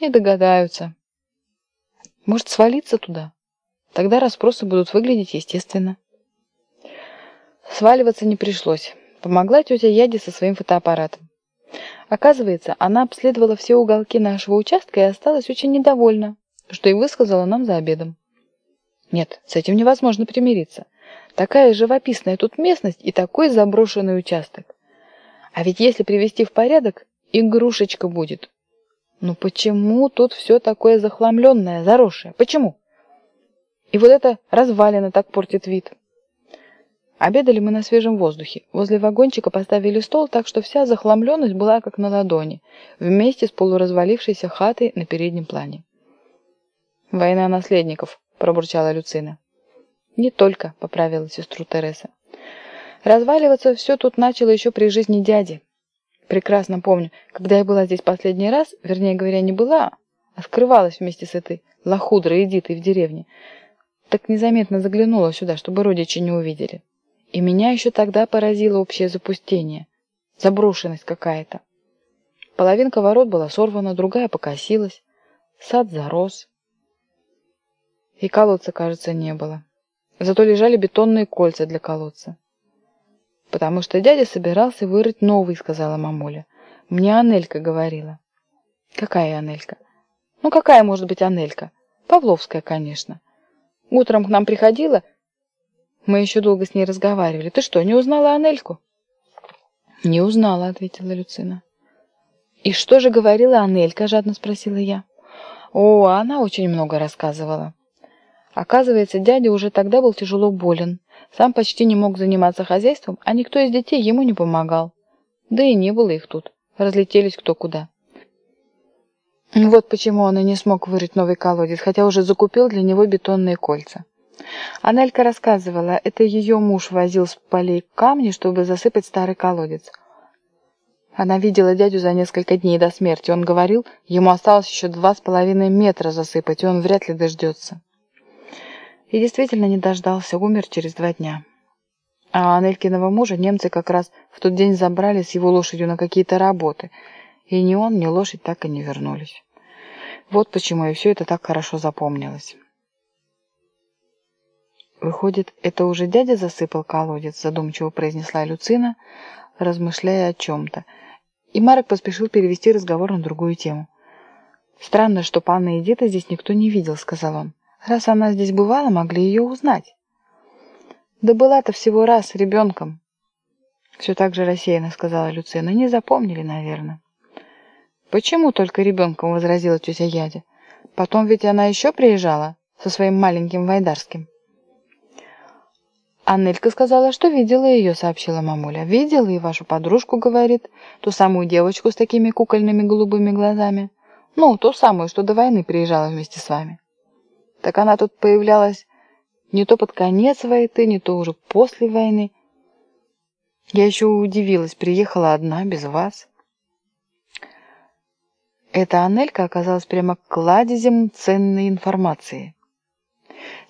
Не догадаются. Может, свалиться туда? Тогда расспросы будут выглядеть естественно. Сваливаться не пришлось. Помогла тетя Яди со своим фотоаппаратом. Оказывается, она обследовала все уголки нашего участка и осталась очень недовольна, что и высказала нам за обедом. Нет, с этим невозможно примириться. Такая живописная тут местность и такой заброшенный участок. А ведь если привести в порядок, игрушечка будет. Ну почему тут все такое захламленное, заросшее? Почему? И вот это развалина так портит вид. Обедали мы на свежем воздухе. Возле вагончика поставили стол, так что вся захламленность была как на ладони, вместе с полуразвалившейся хатой на переднем плане. «Война наследников», — пробурчала Люцина. «Не только», — поправила сестру Тереса. «Разваливаться все тут начало еще при жизни дяди. Прекрасно помню, когда я была здесь последний раз, вернее говоря, не была, а скрывалась вместе с этой лохудрой Эдитой в деревне, так незаметно заглянула сюда, чтобы родичи не увидели. И меня еще тогда поразило общее запустение, заброшенность какая-то. Половинка ворот была сорвана, другая покосилась, сад зарос. И колодца, кажется, не было. Зато лежали бетонные кольца для колодца. «Потому что дядя собирался вырыть новый», — сказала мамуля. «Мне Анелька говорила». «Какая Анелька?» «Ну, какая может быть Анелька?» «Павловская, конечно. Утром к нам приходила, мы еще долго с ней разговаривали. Ты что, не узнала Анельку?» «Не узнала», — ответила Люцина. «И что же говорила Анелька?» — жадно спросила я. «О, она очень много рассказывала. Оказывается, дядя уже тогда был тяжело болен. Сам почти не мог заниматься хозяйством, а никто из детей ему не помогал. Да и не было их тут. Разлетелись кто куда. Вот почему он и не смог вырыть новый колодец, хотя уже закупил для него бетонные кольца. Анелька рассказывала, это ее муж возил с полей камни, чтобы засыпать старый колодец. Она видела дядю за несколько дней до смерти. Он говорил, ему осталось еще два с половиной метра засыпать, и он вряд ли дождется. И действительно не дождался, умер через два дня. А Анелькиного мужа немцы как раз в тот день забрали с его лошадью на какие-то работы, и ни он, ни лошадь так и не вернулись. Вот почему и все это так хорошо запомнилось. «Выходит, это уже дядя засыпал колодец?» задумчиво произнесла Люцина, размышляя о чем-то. И Марок поспешил перевести разговор на другую тему. «Странно, что панна Эдита здесь никто не видел», — сказал он. «Раз она здесь бывала, могли ее узнать». «Да была-то всего раз, ребенком». Все так же рассеянно сказала Люцина. «Не запомнили, наверное». «Почему только ребенком?» — возразила тетя Ядя. «Потом ведь она еще приезжала со своим маленьким Вайдарским». «Аннелька сказала, что видела ее», — сообщила мамуля. «Видела и вашу подружку, — говорит, — ту самую девочку с такими кукольными голубыми глазами. Ну, ту самую, что до войны приезжала вместе с вами. Так она тут появлялась не то под конец войны, не то уже после войны. Я еще удивилась, приехала одна, без вас». Эта Аннелька оказалась прямо кладезем ценной информации.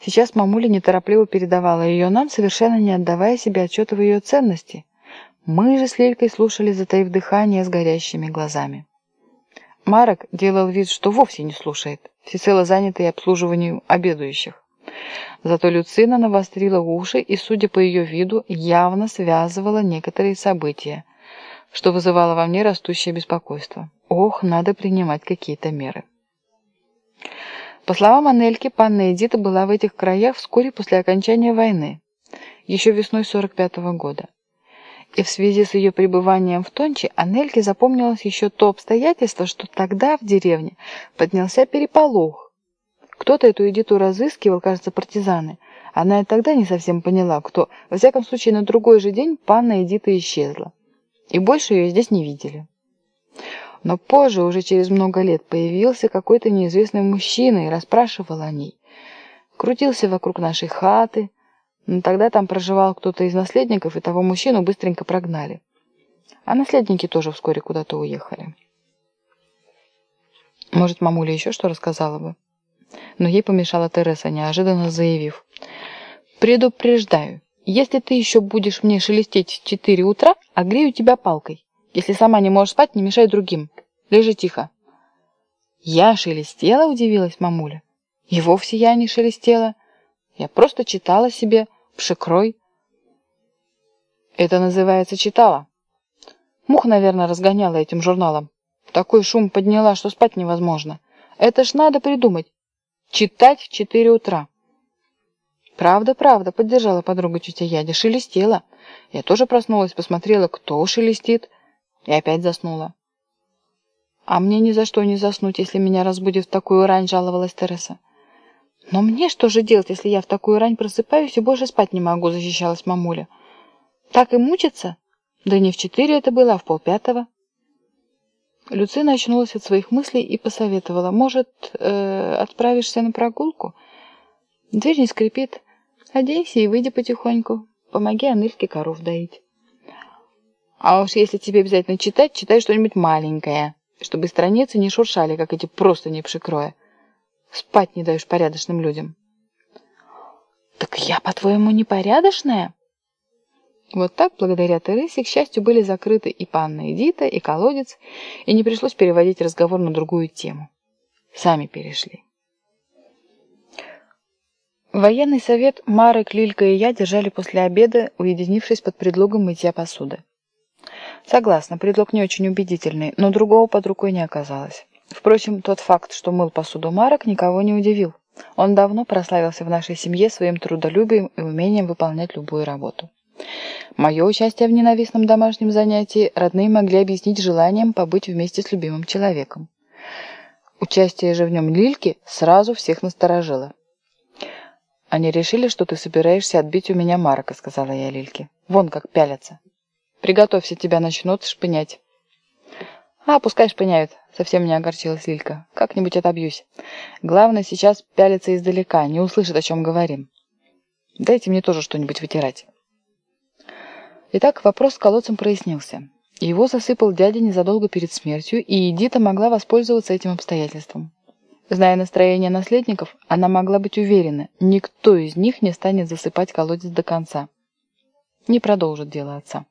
Сейчас мамуля неторопливо передавала ее нам, совершенно не отдавая себе отчета в ее ценности. Мы же с Лелькой слушали, затаив дыхание с горящими глазами. Марок делал вид, что вовсе не слушает, всецело занятый обслуживанием обедающих. Зато Люцина навострила уши и, судя по ее виду, явно связывала некоторые события, что вызывало во мне растущее беспокойство. Ох, надо принимать какие-то меры. По словам Анельки, панна Эдита была в этих краях вскоре после окончания войны, еще весной 45 -го года. И в связи с ее пребыванием в Тонче Анельке запомнилось еще то обстоятельство, что тогда в деревне поднялся переполох. Кто-то эту Эдиту разыскивал, кажется, партизаны. Она и тогда не совсем поняла, кто. Во всяком случае, на другой же день панна Эдита исчезла. И больше ее здесь не видели. Но позже, уже через много лет, появился какой-то неизвестный мужчина и расспрашивал о ней. Крутился вокруг нашей хаты, но тогда там проживал кто-то из наследников, и того мужчину быстренько прогнали. А наследники тоже вскоре куда-то уехали. Может, мамуля еще что рассказала бы? Но ей помешала Тереса, неожиданно заявив. «Предупреждаю, если ты еще будешь мне шелестеть в четыре утра, огрею тебя палкой». Если сама не можешь спать, не мешай другим. Лежи тихо. Я шелестела, удивилась мамуля. И вовсе я не шелестела. Я просто читала себе пшекрой. Это называется читала. Муха, наверное, разгоняла этим журналом. Такой шум подняла, что спать невозможно. Это ж надо придумать. Читать в четыре утра. «Правда, правда», — поддержала подруга тетя Ядя. «Шелестела». Я тоже проснулась, посмотрела, кто шелестит, и опять заснула. «А мне ни за что не заснуть, если меня разбудит в такую рань», — жаловалась Тереса. «Но мне что же делать, если я в такую рань просыпаюсь и больше спать не могу?» — защищалась мамуля. «Так и мучиться?» «Да не в четыре это было, а в полпятого». Люцина очнулась от своих мыслей и посоветовала. «Может, э, отправишься на прогулку?» Дверь не скрипит. Оденься и выйди потихоньку. Помоги Анельке коров доить. А уж если тебе обязательно читать, читай что-нибудь маленькое, чтобы страницы не шуршали, как эти просто не пшикроя. Спать не даешь порядочным людям. Так я, по-твоему, непорядочная? Вот так, благодаря Тересе, к счастью, были закрыты и панна Эдита, и колодец, и не пришлось переводить разговор на другую тему. Сами перешли. Военный совет Марек, Лилька и я держали после обеда, уединившись под предлогом мытья посуды. Согласна, предлог не очень убедительный, но другого под рукой не оказалось. Впрочем, тот факт, что мыл посуду Марок, никого не удивил. Он давно прославился в нашей семье своим трудолюбием и умением выполнять любую работу. Мое участие в ненавистном домашнем занятии родные могли объяснить желанием побыть вместе с любимым человеком. Участие же в нем Лильки сразу всех насторожило. «Они решили, что ты собираешься отбить у меня Марка», — сказала я Лильке. «Вон как пялятся. Приготовься, тебя начнут шпынять». «А, пускай шпыняют», — совсем не огорчилась Лилька. «Как-нибудь отобьюсь. Главное сейчас пялиться издалека, не услышат, о чем говорим. Дайте мне тоже что-нибудь вытирать». Итак, вопрос с колодцем прояснился. Его засыпал дядя незадолго перед смертью, и Эдита могла воспользоваться этим обстоятельством. Зная настроение наследников, она могла быть уверена, никто из них не станет засыпать колодец до конца. Не продолжит дело отца.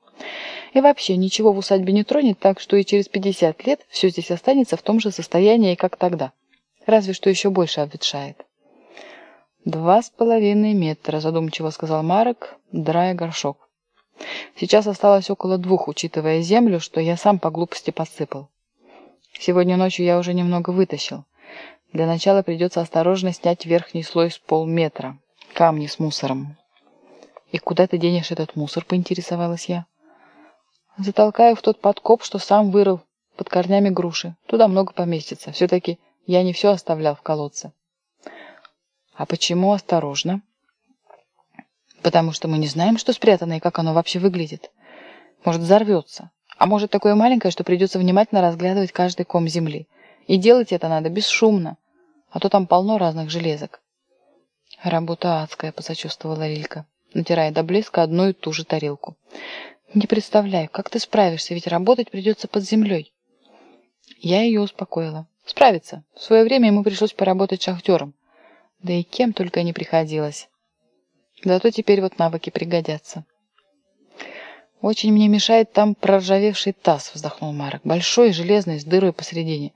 И вообще, ничего в усадьбе не тронет, так что и через 50 лет все здесь останется в том же состоянии, как тогда. Разве что еще больше обветшает. «Два с половиной метра», задумчиво сказал Марок, драя горшок. «Сейчас осталось около двух, учитывая землю, что я сам по глупости подсыпал. Сегодня ночью я уже немного вытащил. Для начала придется осторожно снять верхний слой с полметра. Камни с мусором. «И куда ты денешь этот мусор?» — поинтересовалась я. «Затолкаю в тот подкоп, что сам вырыл под корнями груши. Туда много поместится. Все-таки я не все оставлял в колодце». «А почему осторожно?» «Потому что мы не знаем, что спрятано и как оно вообще выглядит. Может, взорвется. А может, такое маленькое, что придется внимательно разглядывать каждый ком земли. И делать это надо бесшумно, а то там полно разных железок. Работа адская, посочувствовала Лилька, натирая до блеска одну и ту же тарелку. Не представляю, как ты справишься, ведь работать придется под землей. Я ее успокоила. Справиться. В свое время ему пришлось поработать шахтером. Да и кем только не приходилось. Зато теперь вот навыки пригодятся. «Очень мне мешает там проржавевший таз», — вздохнул Марок. «Большой, железный, с дырой посередине.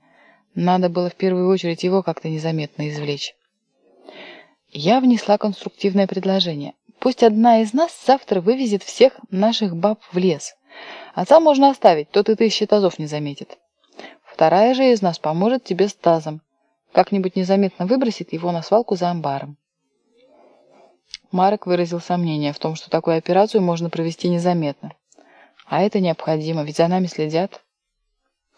Надо было в первую очередь его как-то незаметно извлечь. Я внесла конструктивное предложение. Пусть одна из нас завтра вывезет всех наших баб в лес. Отца можно оставить, тот и тысячи тазов не заметит. Вторая же из нас поможет тебе с тазом. Как-нибудь незаметно выбросит его на свалку за амбаром. Марок выразил сомнение в том, что такую операцию можно провести незаметно. А это необходимо, ведь за нами следят.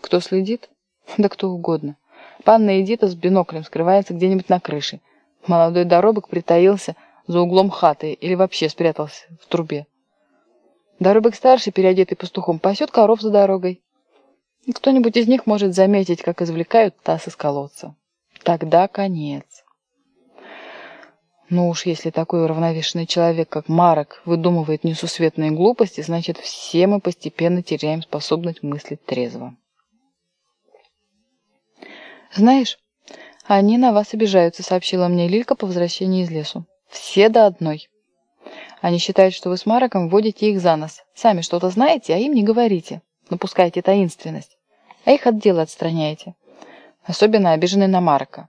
Кто следит? Да кто угодно. Панна Эдита с биноклем скрывается где-нибудь на крыше. Молодой доробок притаился за углом хаты или вообще спрятался в трубе. Доробок старший, переодетый пастухом, пасет коров за дорогой. И кто-нибудь из них может заметить, как извлекают таз из колодца. Тогда конец. Ну уж если такой уравновешенный человек, как Марок, выдумывает несусветные глупости, значит, все мы постепенно теряем способность мыслить трезво. «Знаешь, они на вас обижаются», — сообщила мне Лилька по возвращении из лесу. «Все до одной. Они считают, что вы с Мароком вводите их за нос. Сами что-то знаете, а им не говорите. Напускаете таинственность. А их от дела отстраняете. особенно обиженный на Марка.